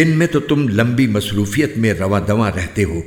دن میں تو تم لمبی مصروفیت میں رواں دواں رہتے ہو۔